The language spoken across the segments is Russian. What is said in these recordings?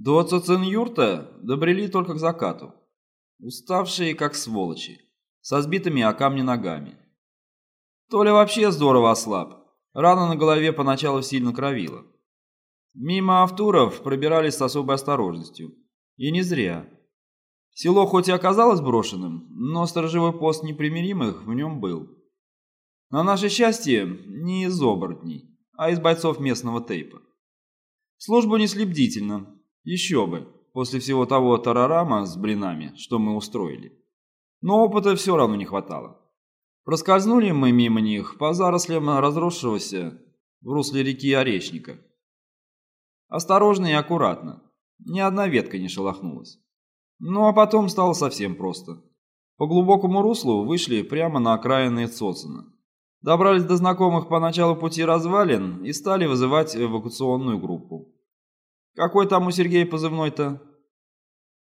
До Цоцин-юрта добрели только к закату. Уставшие, как сволочи, со сбитыми о камни ногами. Толя вообще здорово ослаб. Рана на голове поначалу сильно кровила. Мимо автуров пробирались с особой осторожностью. И не зря. Село хоть и оказалось брошенным, но сторожевой пост непримиримых в нем был. На наше счастье, не из оборотней, а из бойцов местного тейпа. Службу несли бдительно. Еще бы, после всего того тарарама с блинами, что мы устроили. Но опыта все равно не хватало. Проскользнули мы мимо них по зарослям разросшегося в русле реки Орешника. Осторожно и аккуратно. Ни одна ветка не шелохнулась. Ну а потом стало совсем просто. По глубокому руслу вышли прямо на окраины Цоцина. Добрались до знакомых по началу пути развалин и стали вызывать эвакуационную группу. Какой там у Сергея позывной-то?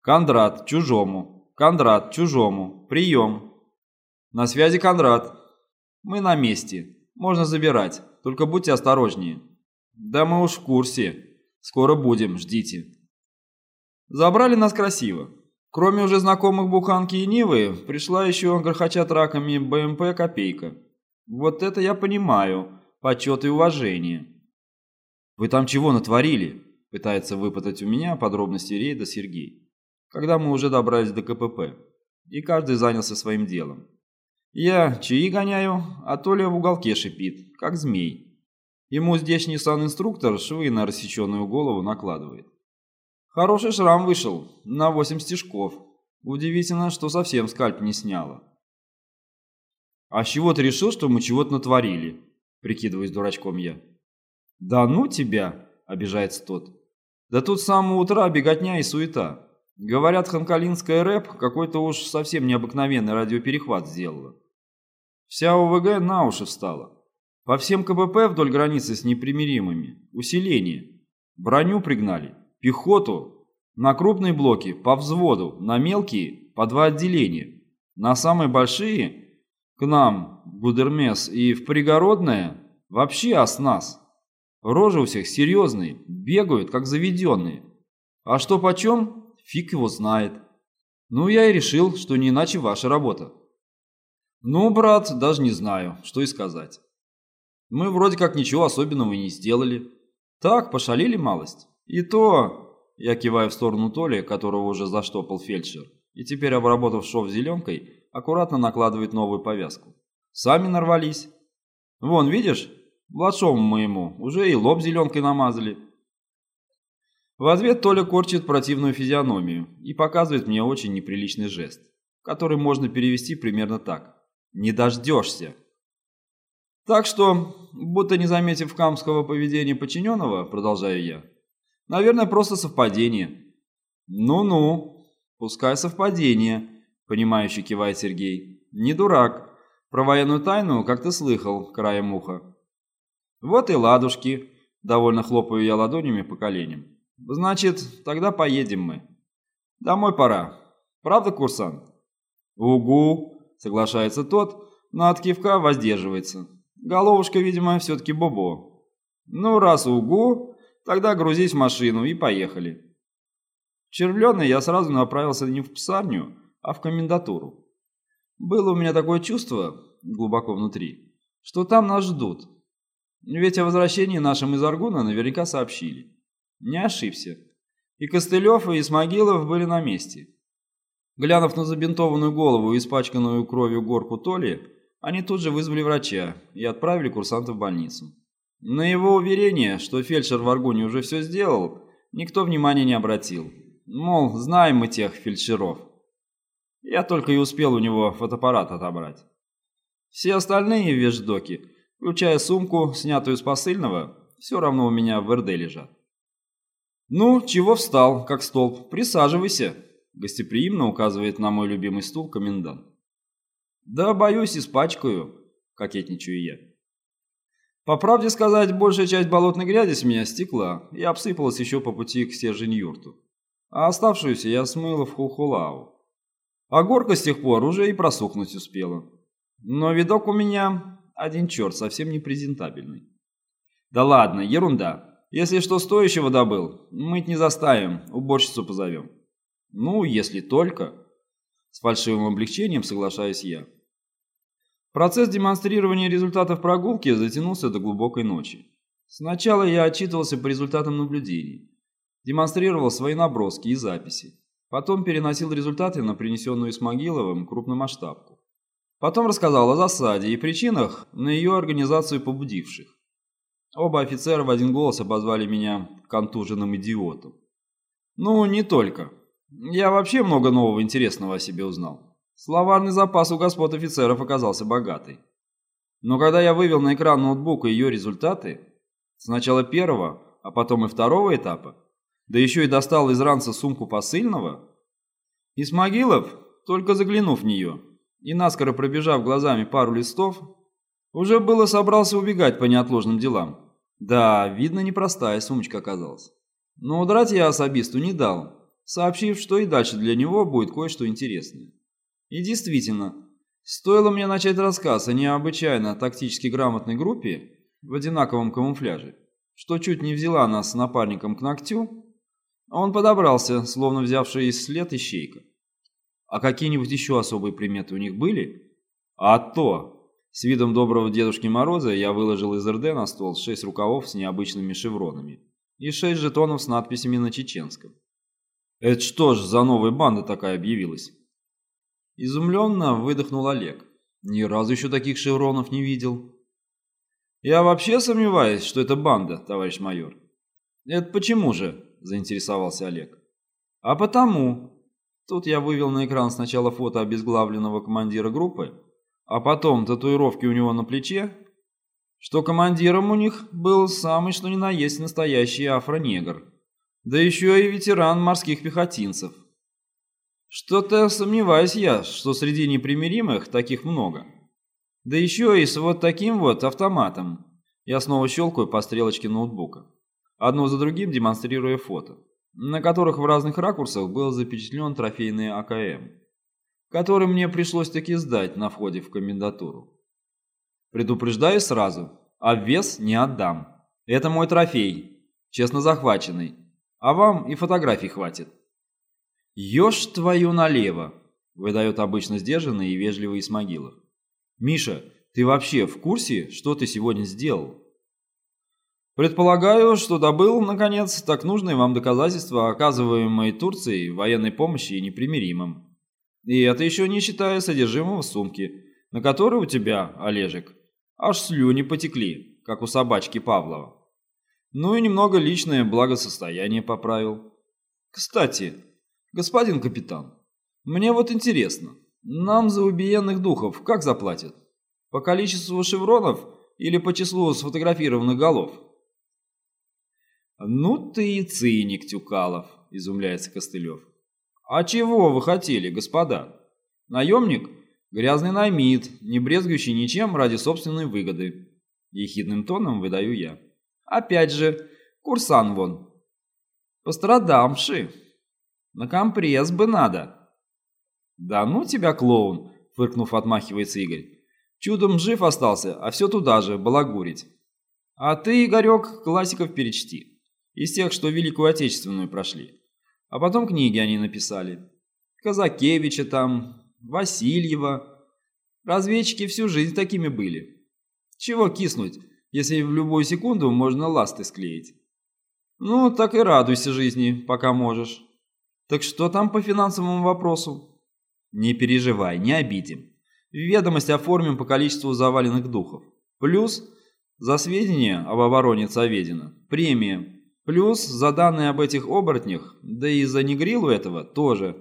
Кондрат, чужому. Кондрат, чужому. Прием. На связи Кондрат. Мы на месте. Можно забирать. Только будьте осторожнее. Да мы уж в курсе. Скоро будем, ждите. Забрали нас красиво. Кроме уже знакомых буханки и Нивы, пришла еще грохоча траками БМП «Копейка». Вот это я понимаю. Почет и уважение. «Вы там чего натворили?» Пытается выпытать у меня подробности рейда Сергей. Когда мы уже добрались до КПП. И каждый занялся своим делом. Я чаи гоняю, а Толя в уголке шипит, как змей. Ему здешний сан-инструктор швы на рассеченную голову накладывает. Хороший шрам вышел, на восемь стежков. Удивительно, что совсем скальп не сняло. «А с чего ты решил, что мы чего-то натворили?» Прикидываясь дурачком я. «Да ну тебя!» – обижается тот. «Да тут с самого утра беготня и суета. Говорят, ханкалинская рэп какой-то уж совсем необыкновенный радиоперехват сделала. Вся ОВГ на уши встала. По всем КПП вдоль границы с непримиримыми. Усиление. Броню пригнали. Пехоту. На крупные блоки по взводу. На мелкие по два отделения. На самые большие к нам, Гудермес, и в Пригородное вообще оснас. Рожи у всех серьезные, бегают, как заведенные. А что почем, фиг его знает. Ну, я и решил, что не иначе ваша работа. Ну, брат, даже не знаю, что и сказать. Мы вроде как ничего особенного и не сделали. Так, пошалили малость. И то, я киваю в сторону Толи, которого уже заштопал фельдшер, и теперь, обработав шов зеленкой, аккуратно накладывает новую повязку. Сами нарвались. Вон, видишь, младшому моему уже и лоб зеленкой намазали. В ответ Толя корчит противную физиономию и показывает мне очень неприличный жест, который можно перевести примерно так. «Не дождешься». Так что, будто не заметив хамского поведения подчиненного, продолжаю я, наверное, просто совпадение. Ну-ну, пускай совпадение, понимающе кивает Сергей. Не дурак. Про военную тайну как-то слыхал, краем уха. Вот и ладушки. Довольно хлопаю я ладонями по коленям. Значит, тогда поедем мы. Домой пора. Правда, курсант? Угу, соглашается тот, но от кивка воздерживается. Головушка, видимо, все-таки бобо. Ну, раз угу, тогда грузись в машину и поехали. Червленый я сразу направился не в псарню, а в комендатуру. Было у меня такое чувство, глубоко внутри, что там нас ждут. Ведь о возвращении нашим из Аргуна наверняка сообщили. Не ошибся. И Костылев, и Исмагилов были на месте. Глянув на забинтованную голову и испачканную кровью горку Толи, они тут же вызвали врача и отправили курсанта в больницу. На его уверение, что фельдшер в Аргуне уже все сделал, никто внимания не обратил. Мол, знаем мы тех фельдшеров. Я только и успел у него фотоаппарат отобрать. Все остальные вещдоки, включая сумку, снятую с посыльного, все равно у меня в РД лежат. «Ну, чего встал, как столб? Присаживайся», — гостеприимно указывает на мой любимый стул комендант. «Да, боюсь, испачкаю», — кокетничаю я. По правде сказать, большая часть болотной грязи с меня стекла и обсыпалась еще по пути к стержень-юрту. А оставшуюся я смыла в Хулхулау. А горка с тех пор уже и просохнуть успела. Но видок у меня один черт, совсем не презентабельный. Да ладно, ерунда. Если что стоящего добыл, мыть не заставим, уборщицу позовем. Ну, если только. С фальшивым облегчением соглашаюсь я. Процесс демонстрирования результатов прогулки затянулся до глубокой ночи. Сначала я отчитывался по результатам наблюдений, демонстрировал свои наброски и записи, потом переносил результаты на принесенную Исмагиловым крупномасштабку. Потом рассказал о засаде и причинах на ее организацию побудивших. Оба офицера в один голос обозвали меня контуженным идиотом. Ну, не только. Я вообще много нового интересного о себе узнал. Словарный запас у господ офицеров оказался богатый. Но когда я вывел на экран ноутбука ее результаты, сначала первого, а потом и второго этапа, да еще и достал из ранца сумку посыльного, Исмагилов, только заглянув в нее и наскоро пробежав глазами пару листов, уже было собрался убегать по неотложным делам. Да, видно, непростая сумочка оказалась. Но удрать я особисту не дал, сообщив, что и дальше для него будет кое-что интересное. И действительно, стоило мне начать рассказ о необычайно тактически грамотной группе в одинаковом камуфляже, что чуть не взяла нас с напарником к ногтю, он подобрался, словно взявший след ищейка. А какие-нибудь еще особые приметы у них были? А то! С видом доброго Дедушки Мороза я выложил из РД на стол шесть рукавов с необычными шевронами и шесть жетонов с надписями на чеченском. Это что ж за новая банда такая объявилась? Изумленно выдохнул Олег. Ни разу еще таких шевронов не видел. Я вообще сомневаюсь, что это банда, товарищ майор. Это почему же? Заинтересовался Олег. А потому. Тут я вывел на экран сначала фото обезглавленного командира группы, а потом татуировки у него на плече, что командиром у них был самый что ни на есть настоящий афронегр, да еще и ветеран морских пехотинцев. Что-то сомневаюсь я, что среди непримиримых таких много. Да еще и с вот таким вот автоматом. Я снова щелкаю по стрелочке ноутбука, одно за другим демонстрируя фото, на которых в разных ракурсах был запечатлен трофейный АКМ, который мне пришлось таки сдать на входе в комендатуру. Предупреждаю сразу, а вес не отдам. Это мой трофей, честно захваченный, а вам и фотографий хватит. «Ешь твою налево!» – выдает обычно сдержанный и вежливый Исмагилов. «Миша, ты вообще в курсе, что ты сегодня сделал?» «Предполагаю, что добыл, наконец, так нужные вам доказательства оказываемой Турцией военной помощи и непримиримым. И это еще не считая содержимого сумки, на которой у тебя, Олежек, аж слюни потекли, как у собачки Павлова. Ну и немного личное благосостояние поправил. Кстати, «Господин капитан, мне вот интересно, нам за убиенных духов как заплатят? По количеству шевронов или по числу сфотографированных голов?» «Ну ты и циник, Тюкалов», — изумляется Костылев. «А чего вы хотели, господа? Наемник — грязный наймит, не брезгующий ничем ради собственной выгоды». Ехидным тоном выдаю я. «Опять же, курсан вон. Пострадамши». На компресс бы надо. Да ну тебя, клоун, фыркнув, отмахивается Игорь. Чудом жив остался, а все туда же, балагурить. А ты, Игорек, классиков перечти. Из тех, что Великую Отечественную прошли. А потом книги они написали. Казакевича там, Васильева. Разведчики всю жизнь такими были. Чего киснуть, если в любую секунду можно ласты склеить? Ну, так и радуйся жизни, пока можешь. Так что там по финансовому вопросу? Не переживай, не обидим. Ведомость оформим по количеству заваленных духов. Плюс за сведения об обороне Цаведина премия. Плюс за данные об этих оборотнях, да и за негрилу этого тоже.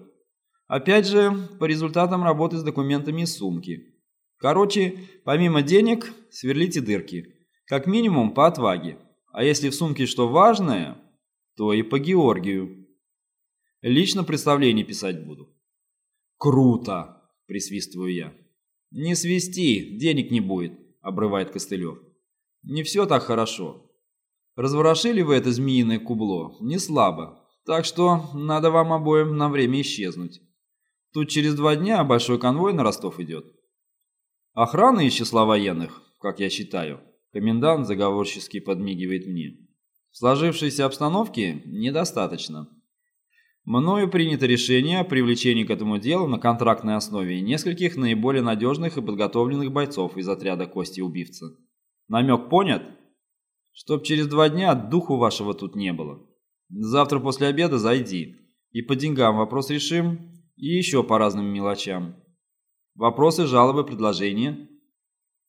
Опять же, по результатам работы с документами из сумки. Короче, помимо денег, сверлите дырки. Как минимум по отваге. А если в сумке что важное, то и по Георгию. Лично представление писать буду. Круто, присвистываю я. Не свисти, денег не будет, обрывает Костылев. Не все так хорошо. Разворошили вы это змеиное кубло, не слабо. Так что надо вам обоим на время исчезнуть. Тут через два дня большой конвой на Ростов идет. Охрана из числа военных, как я считаю. Комендант заговорчески подмигивает мне. В сложившейся обстановке недостаточно. Мною принято решение о привлечении к этому делу на контрактной основе нескольких наиболее надежных и подготовленных бойцов из отряда Кости Убивца. Намек понят? Чтоб через два дня духу вашего тут не было. Завтра после обеда зайди. И по деньгам вопрос решим, и еще по разным мелочам. Вопросы, жалобы, предложения?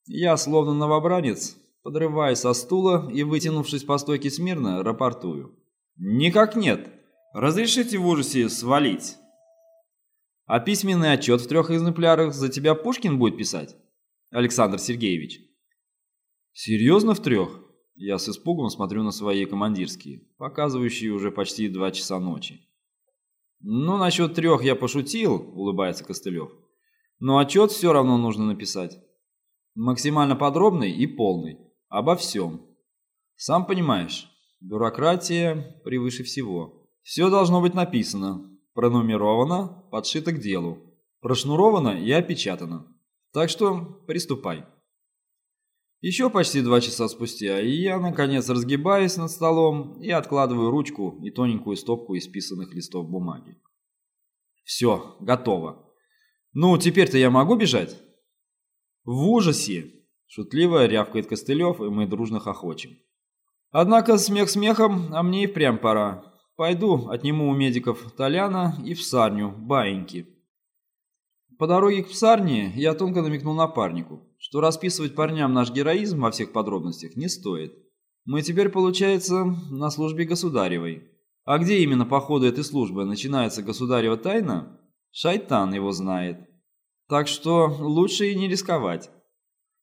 Я, словно новобранец, подрываясь со стула и вытянувшись по стойке смирно, рапортую. Никак нет. Разрешите в ужасе свалить. А письменный отчет в трех экземплярах за тебя Пушкин будет писать? Александр Сергеевич. Серьезно в трех? Я с испугом смотрю на свои командирские, показывающие уже почти два часа ночи. «Ну, насчет трех я пошутил», — улыбается Костылев. «Но отчет все равно нужно написать. Максимально подробный и полный. Обо всем. Сам понимаешь, бюрократия превыше всего. Все должно быть написано, пронумеровано, подшито к делу, прошнуровано и опечатано. Так что приступай». Еще почти два часа спустя, я, наконец, разгибаюсь над столом и откладываю ручку и тоненькую стопку исписанных листов бумаги. Все, готово. Ну, теперь-то я могу бежать? В ужасе! Шутливо рявкает Костылев, и мы дружно хохочем. Однако смех смехом, а мне и впрямь пора. Пойду, отниму у медиков Толяна и в сарню, баиньки. По дороге к псарне я тонко намекнул напарнику, что расписывать парням наш героизм во всех подробностях не стоит. Мы теперь, получается, на службе государевой. А где именно по ходу этой службы начинается государева тайна, шайтан его знает. Так что лучше и не рисковать.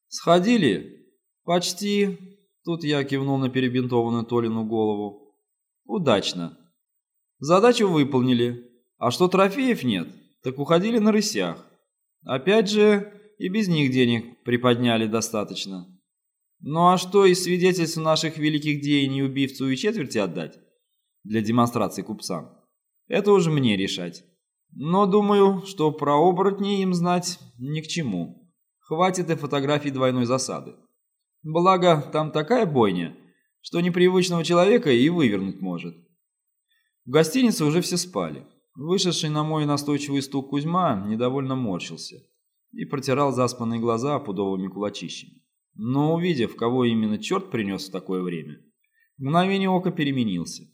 Сходили? Почти. Тут я кивнул на перебинтованную Толину голову. Удачно. Задачу выполнили. А что трофеев нет, так уходили на рысях. Опять же, и без них денег приподняли достаточно. Ну а что из свидетельств наших великих деяний убивцу и четверти отдать? Для демонстрации купцам. Это уже мне решать. Но думаю, что про оборотни им знать ни к чему. Хватит и фотографий двойной засады. Благо, там такая бойня, что непривычного человека и вывернуть может. В гостинице уже все спали. Вышедший на мой настойчивый стук Кузьма недовольно морщился и протирал заспанные глаза пудовыми кулачищами. Но увидев, кого именно черт принес в такое время, мгновение ока переменился.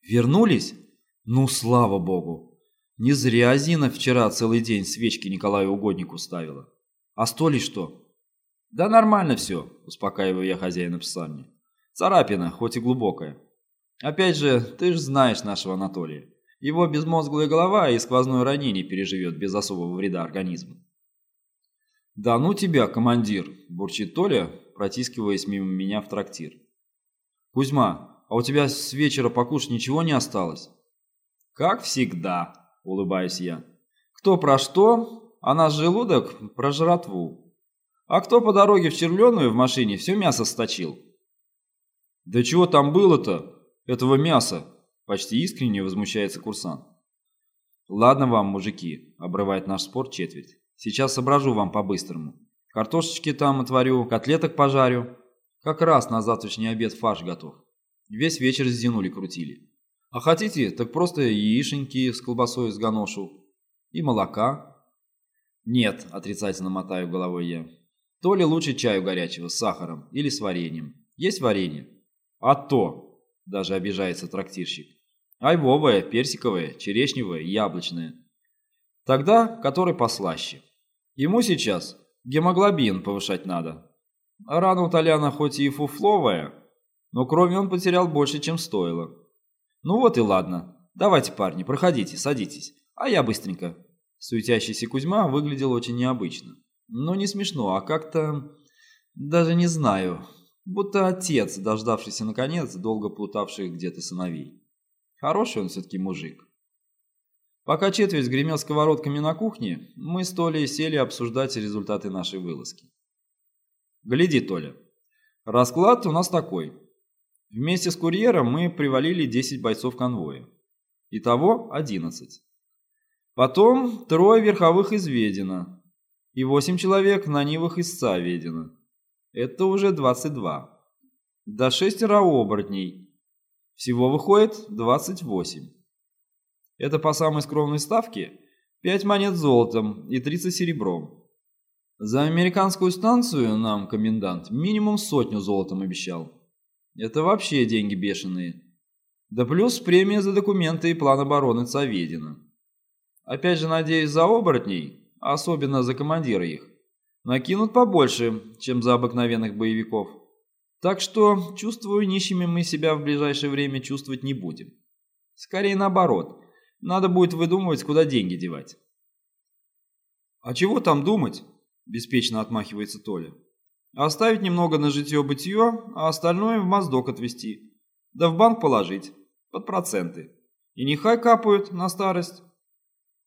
«Вернулись? Ну, слава богу! Не зря Зина вчера целый день свечки Николаю Угоднику ставила. А сто ли что?» «Да нормально все», — успокаиваю я хозяина псарни. «Царапина, хоть и глубокая. Опять же, ты ж знаешь нашего Анатолия. Его безмозглая голова и сквозное ранение переживет без особого вреда организму. «Да ну тебя, командир!» – бурчит Толя, протискиваясь мимо меня в трактир. «Кузьма, а у тебя с вечера покушать ничего не осталось?» «Как всегда», – улыбаюсь я. «Кто про что, а наш желудок про жратву. А кто по дороге в червленую в машине все мясо сточил?» «Да чего там было-то, этого мяса?» Почти искренне возмущается курсант. «Ладно вам, мужики», — обрывает наш спор четверть. «Сейчас соображу вам по-быстрому. Картошечки там отварю, котлеток пожарю. Как раз на завтрашний обед фарш готов. Весь вечер с Зинули крутили. А хотите, так просто яишеньки с колбасой с ганошу. И молока». «Нет», — отрицательно мотаю головой я. «То ли лучше чаю горячего с сахаром или с вареньем. Есть варенье?» «А то!» Даже обижается трактирщик. Айвовое, персиковое, черешневое, яблочное. Тогда который послаще. Ему сейчас гемоглобин повышать надо. А рана у Толяна хоть и фуфловая, но крови он потерял больше, чем стоило. Ну вот и ладно. Давайте, парни, проходите, садитесь. А я быстренько. Суетящийся Кузьма выглядел очень необычно. Но не смешно, а как-то... Даже не знаю. Будто отец, дождавшийся наконец, долго плутавших где-то сыновей. Хороший он все-таки мужик. Пока четверть гремел сковородками на кухне, мы с Толей сели обсуждать результаты нашей вылазки. Гляди, Толя. Расклад у нас такой. Вместе с курьером мы привалили 10 бойцов конвоя. Итого 11. Потом трое верховых из Ведина и 8 человек на Нивах из Ведина. Это уже 22. да шестеро оборотней. Всего выходит 28. Это по самой скромной ставке 5 монет золотом и 30 серебром. За американскую станцию нам комендант минимум сотню золотом обещал. Это вообще деньги бешеные. Да плюс премия за документы и план обороны Цаведина. Опять же, надеюсь, за оборотней, особенно за командира их, накинут побольше, чем за обыкновенных боевиков. Так что, чувствую, нищими мы себя в ближайшее время чувствовать не будем. Скорее наоборот, надо будет выдумывать, куда деньги девать. «А чего там думать?» – беспечно отмахивается Толя. «Оставить немного на житье-бытие, а остальное в моздок отвезти. Да в банк положить, под проценты. И нехай капают на старость».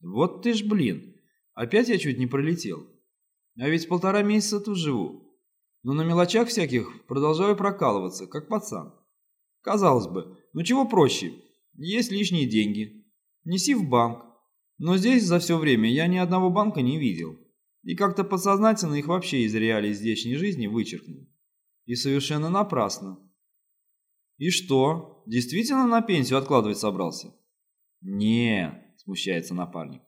«Вот ты ж, блин, опять я чуть не пролетел. А ведь полтора месяца тут живу. Но на мелочах всяких продолжаю прокалываться, как пацан. Казалось бы, ну чего проще? Есть лишние деньги. Неси в банк, но здесь за все время я ни одного банка не видел. И как-то подсознательно их вообще из реалий здешней жизни вычеркнул. И совершенно напрасно. И что, действительно на пенсию откладывать собрался? не смущается напарник.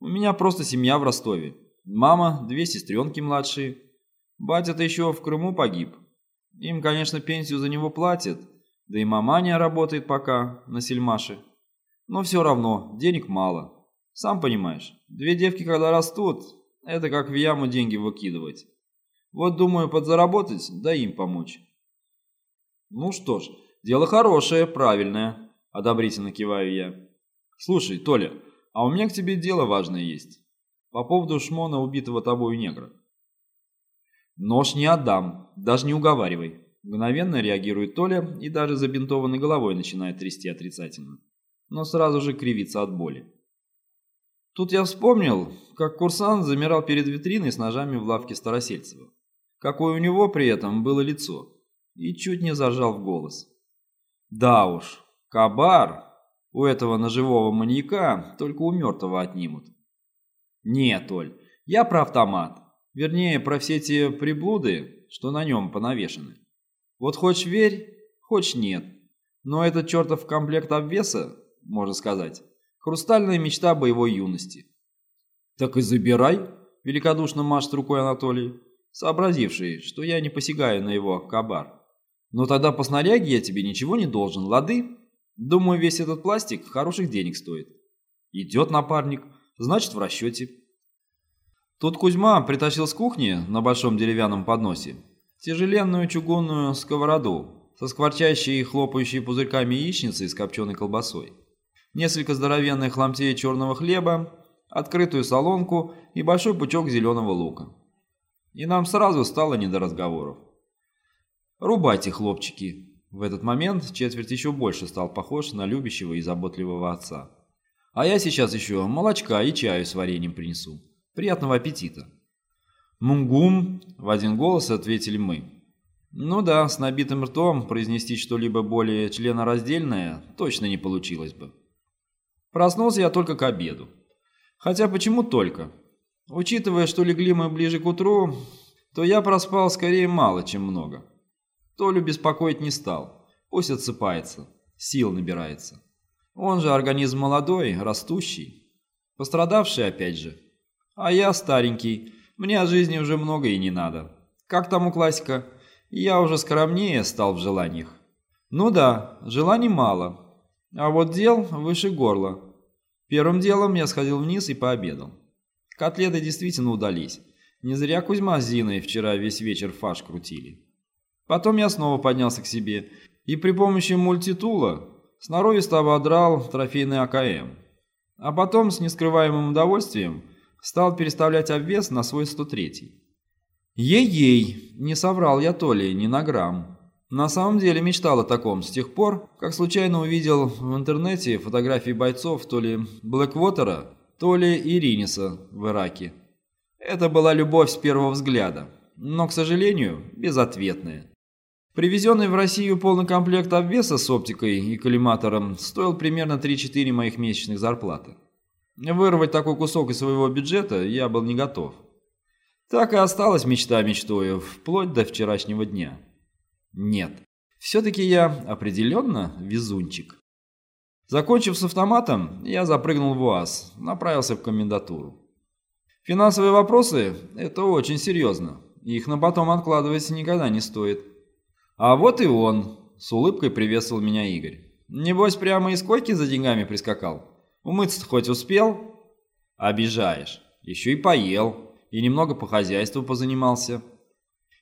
У меня просто семья в Ростове. Мама, две сестренки младшие. Батя-то еще в Крыму погиб. Им, конечно, пенсию за него платят, да и маманя работает пока на сельмаше. Но все равно, денег мало. Сам понимаешь, две девки, когда растут, это как в яму деньги выкидывать. Вот думаю подзаработать, да им помочь. Ну что ж, дело хорошее, правильное, одобрительно киваю я. Слушай, Толя, а у меня к тебе дело важное есть. По поводу шмона убитого тобою негра. Нож не отдам, даже не уговаривай. Мгновенно реагирует Толя и даже забинтованной головой начинает трясти отрицательно. Но сразу же кривится от боли. Тут я вспомнил, как курсант замирал перед витриной с ножами в лавке Старосельцева. Какое у него при этом было лицо. И чуть не зажал в голос. Да уж, кабар у этого ножевого маньяка только у мертвого отнимут. Нет, Оль, я про автомат. Вернее, про все те приблуды, что на нем понавешены. Вот хочешь верь, хочешь нет. Но этот чертов комплект обвеса, можно сказать, Хрустальная мечта боевой юности. «Так и забирай», — великодушно машет рукой Анатолий, сообразивший, что я не посягаю на его кабар. «Но тогда по снаряге я тебе ничего не должен, лады? Думаю, весь этот пластик хороших денег стоит». «Идет напарник, значит, в расчете». Тут Кузьма притащил с кухни на большом деревянном подносе тяжеленную чугунную сковороду со скворчащей и хлопающей пузырьками яичницей с копченой колбасой несколько здоровенных ломтей черного хлеба, открытую солонку и большой пучок зеленого лука. И нам сразу стало не до разговоров. «Рубайте, хлопчики!» В этот момент четверть еще больше стал похож на любящего и заботливого отца. «А я сейчас еще молочка и чаю с вареньем принесу. Приятного аппетита!» «Мунгум!» – в один голос ответили мы. Ну да, с набитым ртом произнести что-либо более членораздельное точно не получилось бы. Проснулся я только к обеду. Хотя почему только? Учитывая, что легли мы ближе к утру, то я проспал скорее мало, чем много. Толю беспокоить не стал. Пусть отсыпается, сил набирается. Он же организм молодой, растущий. Пострадавший опять же. А я старенький, мне от жизни уже много и не надо. Как там у классика? Я уже скромнее стал в желаниях. Ну да, желаний мало, а вот дел выше горла. Первым делом я сходил вниз и пообедал. Котлеты действительно удались. Не зря Кузьма с Зиной вчера весь вечер фарш крутили. Потом я снова поднялся к себе и при помощи мультитула сноровисто ободрал трофейный АКМ. А потом с нескрываемым удовольствием стал переставлять обвес на свой 103-й. Ей-ей, не соврал я то ли, ни на грамм. На самом деле мечтал о таком с тех пор, как случайно увидел в интернете фотографии бойцов то ли Блэквотера, то ли Ириниса в Ираке. Это была любовь с первого взгляда, но, к сожалению, безответная. Привезенный в Россию полный комплект обвеса с оптикой и коллиматором стоил примерно 3-4 моих месячных зарплаты. Вырвать такой кусок из своего бюджета я был не готов. Так и осталась мечта мечтою, вплоть до вчерашнего дня. Нет. Все-таки я определенно везунчик. Закончив с автоматом, я запрыгнул в УАЗ, направился в комендатуру. Финансовые вопросы – это очень серьезно. Их на потом откладывать никогда не стоит. А вот и он, с улыбкой приветствовал меня Игорь. Небось, прямо из койки за деньгами прискакал? Умыться хоть успел? Обижаешь. Еще и поел, и немного по хозяйству позанимался.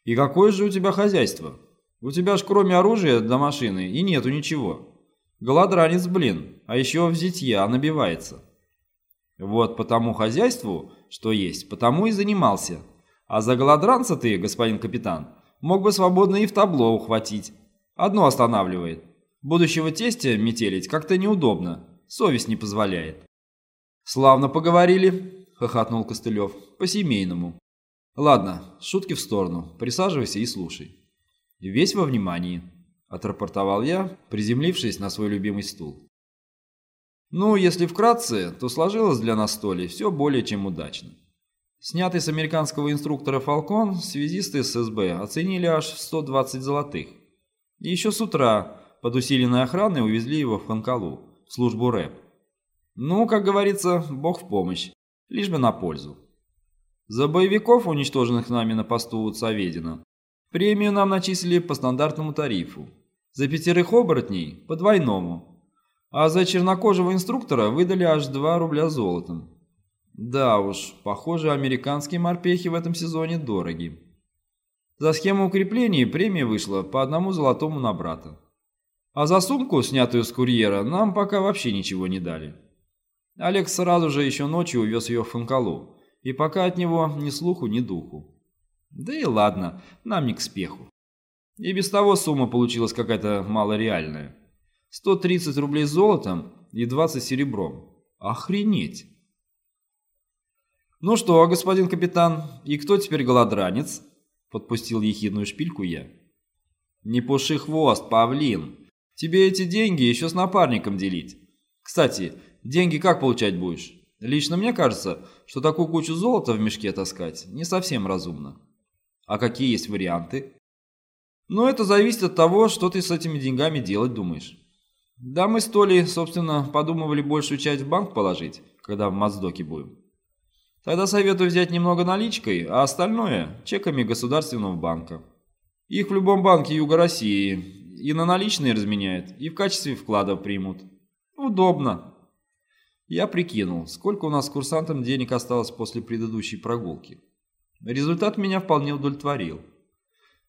И какое же у тебя хозяйство? У тебя ж кроме оружия до машины и нету ничего. Голодранец, блин, а еще в зитья набивается. Вот по тому хозяйству, что есть, потому и занимался. А за голодранца ты, господин капитан, мог бы свободно и в табло ухватить. Одно останавливает. Будущего тестя метелить как-то неудобно, совесть не позволяет. «Славно поговорили», — хохотнул Костылев, — «по-семейному». «Ладно, шутки в сторону, присаживайся и слушай». Весь во внимании отрапортовал я, приземлившись на свой любимый стул. Ну, если вкратце, то сложилось для нас с все более чем удачно. Снятый с американского инструктора «Фалкон» связисты ССБ оценили аж в 120 золотых. И еще с утра под усиленной охраной увезли его в Ханкалу, в службу рэп. Ну, как говорится, бог в помощь, лишь бы на пользу. За боевиков, уничтоженных нами на посту у Цаведина, премию нам начислили по стандартному тарифу за пятерых оборотней по двойному. А за чернокожего инструктора выдали аж 2 рубля золотом. Да уж, похоже, американские морпехи в этом сезоне дороги. За схему укреплений премия вышла по одному золотому на брата. А за сумку, снятую с курьера, нам пока вообще ничего не дали. Олег сразу же еще ночью увез ее в Фанкалу, и пока от него ни слуху, ни духу. Да и ладно, нам не к спеху. И без того сумма получилась какая-то малореальная. 130 рублей золотом и 20 серебром. Охренеть! «Ну что, господин капитан, и кто теперь голодранец?» Подпустил ехидную шпильку я. «Не пуши хвост, павлин. Тебе эти деньги еще с напарником делить. Кстати, деньги как получать будешь? Лично мне кажется, что такую кучу золота в мешке таскать не совсем разумно. А какие есть варианты?» Но это зависит от того, что ты с этими деньгами делать думаешь. Да, мы с Толей, собственно, подумывали большую часть в банк положить, когда в Моздоке будем. Тогда советую взять немного наличкой, а остальное – чеками Государственного банка. Их в любом банке Юга России и на наличные разменяют, и в качестве вкладов примут. Удобно. Я прикинул, сколько у нас с курсантом денег осталось после предыдущей прогулки. Результат меня вполне удовлетворил.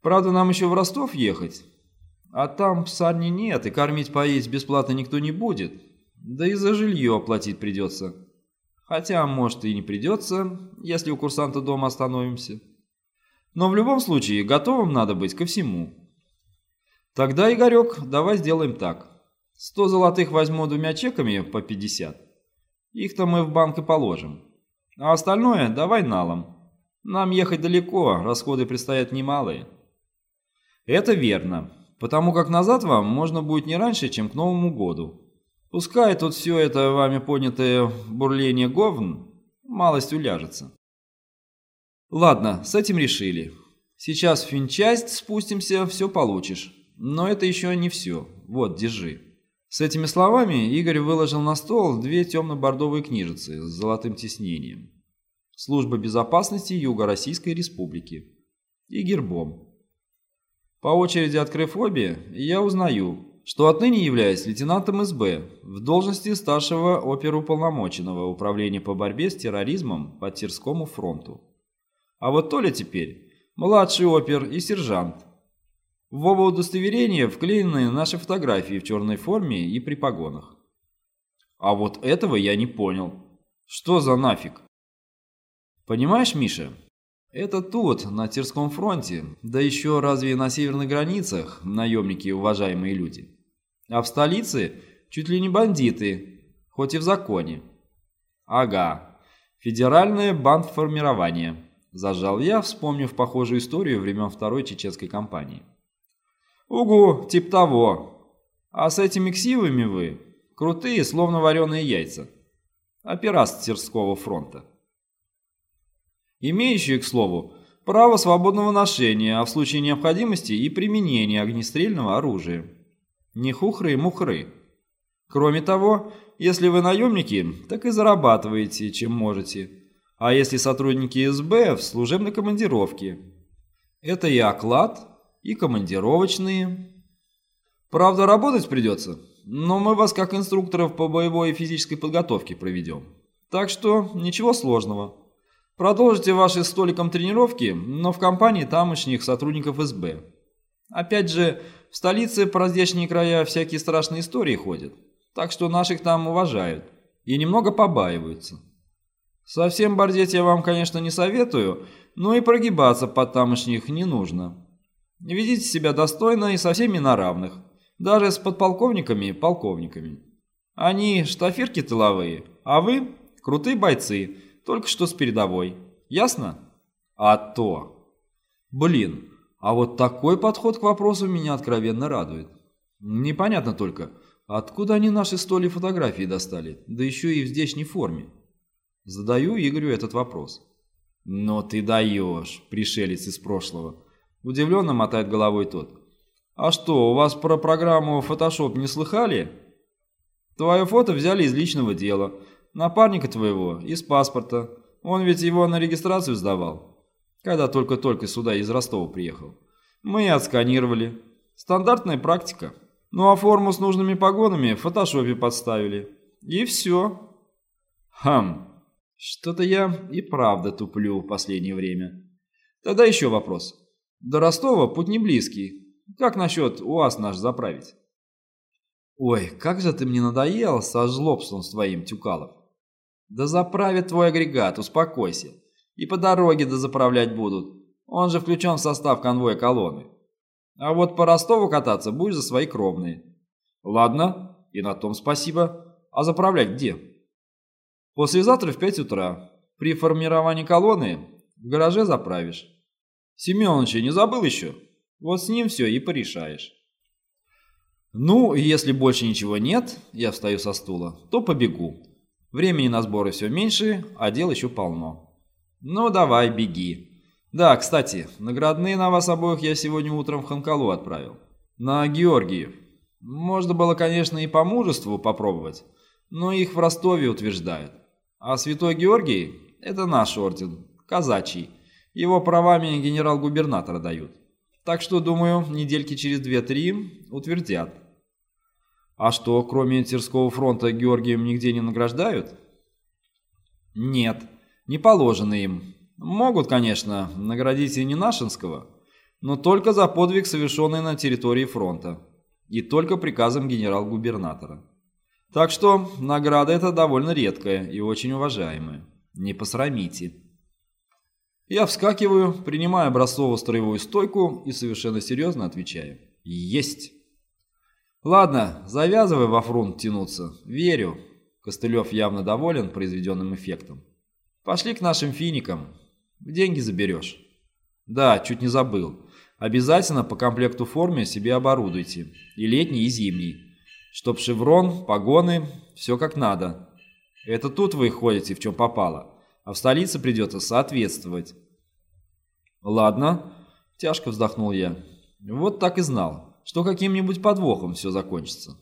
Правда, нам еще в Ростов ехать. А там псарни нет, и кормить поесть бесплатно никто не будет. Да и за жилье оплатить придется. Хотя, может, и не придется, если у курсанта дома остановимся. Но в любом случае, готовым надо быть ко всему. Тогда, Игорек, давай сделаем так. Сто золотых возьму двумя чеками по 50. Их-то мы в банк и положим. А остальное давай налом. Нам ехать далеко, расходы предстоят немалые. Это верно, потому как назад вам можно будет не раньше, чем к Новому году. Пускай тут все это вами поднятое бурление говн малость уляжется. Ладно, с этим решили. Сейчас в финчасть спустимся, все получишь. Но это еще не все. Вот, держи. С этими словами Игорь выложил на стол две темно-бордовые книжицы с золотым тиснением. Служба безопасности Юго-Российской Республики. И гербом. По очереди открыв обе, я узнаю, что отныне являюсь лейтенантом СБ в должности старшего оперуполномоченного управления по борьбе с терроризмом по Тирскому фронту. А вот Толя теперь младший опер и сержант. В оба удостоверения вклеены наши фотографии в черной форме и при погонах. А вот этого я не понял. Что за нафиг? Понимаешь, Миша, это тут, на Тирском фронте, да еще разве на северных границах наемники уважаемые люди. А в столице чуть ли не бандиты, хоть и в законе. Ага, федеральное бандформирование, зажал я, вспомнив похожую историю времен Второй Чеченской кампании. Угу, тип того. А с этими ксивами вы крутые, словно вареные яйца. Операст Тирского фронта имеющие, к слову, право свободного ношения, а в случае необходимости и применения огнестрельного оружия. Не хухры и мухры. Кроме того, если вы наемники, так и зарабатываете, чем можете. А если сотрудники СБ в служебной командировке. Это и оклад, и командировочные. Правда, работать придется, но мы вас как инструкторов по боевой и физической подготовке проведем. Так что ничего сложного. Продолжите ваши столиком тренировки, но в компании тамошних сотрудников СБ. Опять же, в столице по раздельные края всякие страшные истории ходят, так что наших там уважают и немного побаиваются. Совсем бордеть я вам, конечно, не советую, но и прогибаться под тамошних не нужно. Ведите себя достойно и со всеми на равных, даже с подполковниками и полковниками. Они штафирки тыловые, а вы крутые бойцы, только что с передовой. Ясно? А то. Блин, а вот такой подход к вопросу меня откровенно радует. Непонятно только, откуда они наши столи фотографии достали, да еще и в здешней форме. Задаю Игорю этот вопрос. «Но ты даешь, пришелец из прошлого!» Удивленно мотает головой тот. «А что, у вас про программу Photoshop не слыхали?» «Твое фото взяли из личного дела, Напарника твоего, из паспорта. Он ведь его на регистрацию сдавал, когда только-только сюда из Ростова приехал. Мы отсканировали. Стандартная практика. Ну а форму с нужными погонами в фотошопе подставили. И все. Хм, что-то я и правда туплю в последнее время. Тогда еще вопрос. До Ростова путь не близкий. Как насчет УАЗ наш заправить? Ой, как же ты мне надоел со жлобством с твоим, Тюкалов. Да заправит твой агрегат, успокойся. И по дороге дозаправлять будут. Он же включен в состав конвоя колонны. А вот по Ростову кататься будешь за свои кровные. Ладно, и на том спасибо. А заправлять где? Послезавтра в 5 утра. При формировании колонны в гараже заправишь. Семеновича не забыл еще? Вот с ним все и порешаешь. Ну, если больше ничего нет, я встаю со стула, то побегу. Времени на сборы все меньше, а дел еще полно. Ну давай, беги. Да, кстати, наградные на вас обоих я сегодня утром в Ханкалу отправил. На Георгиев. Можно было, конечно, и по мужеству попробовать, но их в Ростове утверждают. А Святой Георгий – это наш орден, казачий. Его правами генерал-губернатора дают. Так что, думаю, недельки через две-три утвердят. А что, кроме Тверского фронта Георгием нигде не награждают? Нет, не положено им. Могут, конечно, наградить и не Нашинского, но только за подвиг, совершенный на территории фронта, и только приказом генерал-губернатора. Так что награда эта довольно редкая и очень уважаемая. Не посрамите. Я вскакиваю, принимаю образцово-строевую стойку и совершенно серьезно отвечаю. Есть! «Ладно, завязывай во фронт тянуться. Верю». Костылев явно доволен произведенным эффектом. «Пошли к нашим финикам. Деньги заберешь». «Да, чуть не забыл. Обязательно по комплекту форме себе оборудуйте. И летний, и зимний. Чтоб шеврон, погоны, все как надо. Это тут вы ходите, в чем попало. А в столице придется соответствовать». «Ладно», – тяжко вздохнул я. «Вот так и знал что каким-нибудь подвохом все закончится.